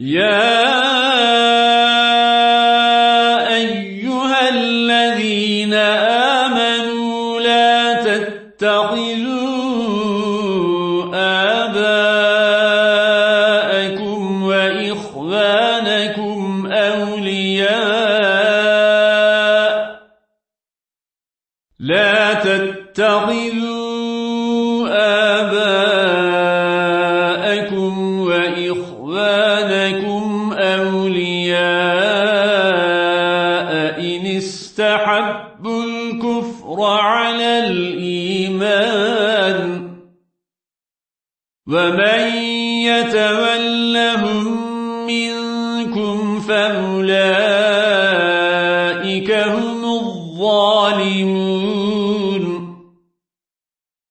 يا أيها الذين آمنوا لا تتخذوا آباءكم وإخوانكم أولياء. لا تتخذوا وإخوانكم أولياء إن استحبوا الكفر على الإيمان ومن يتولهم منكم فأولئك هم الظالمون